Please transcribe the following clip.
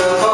love.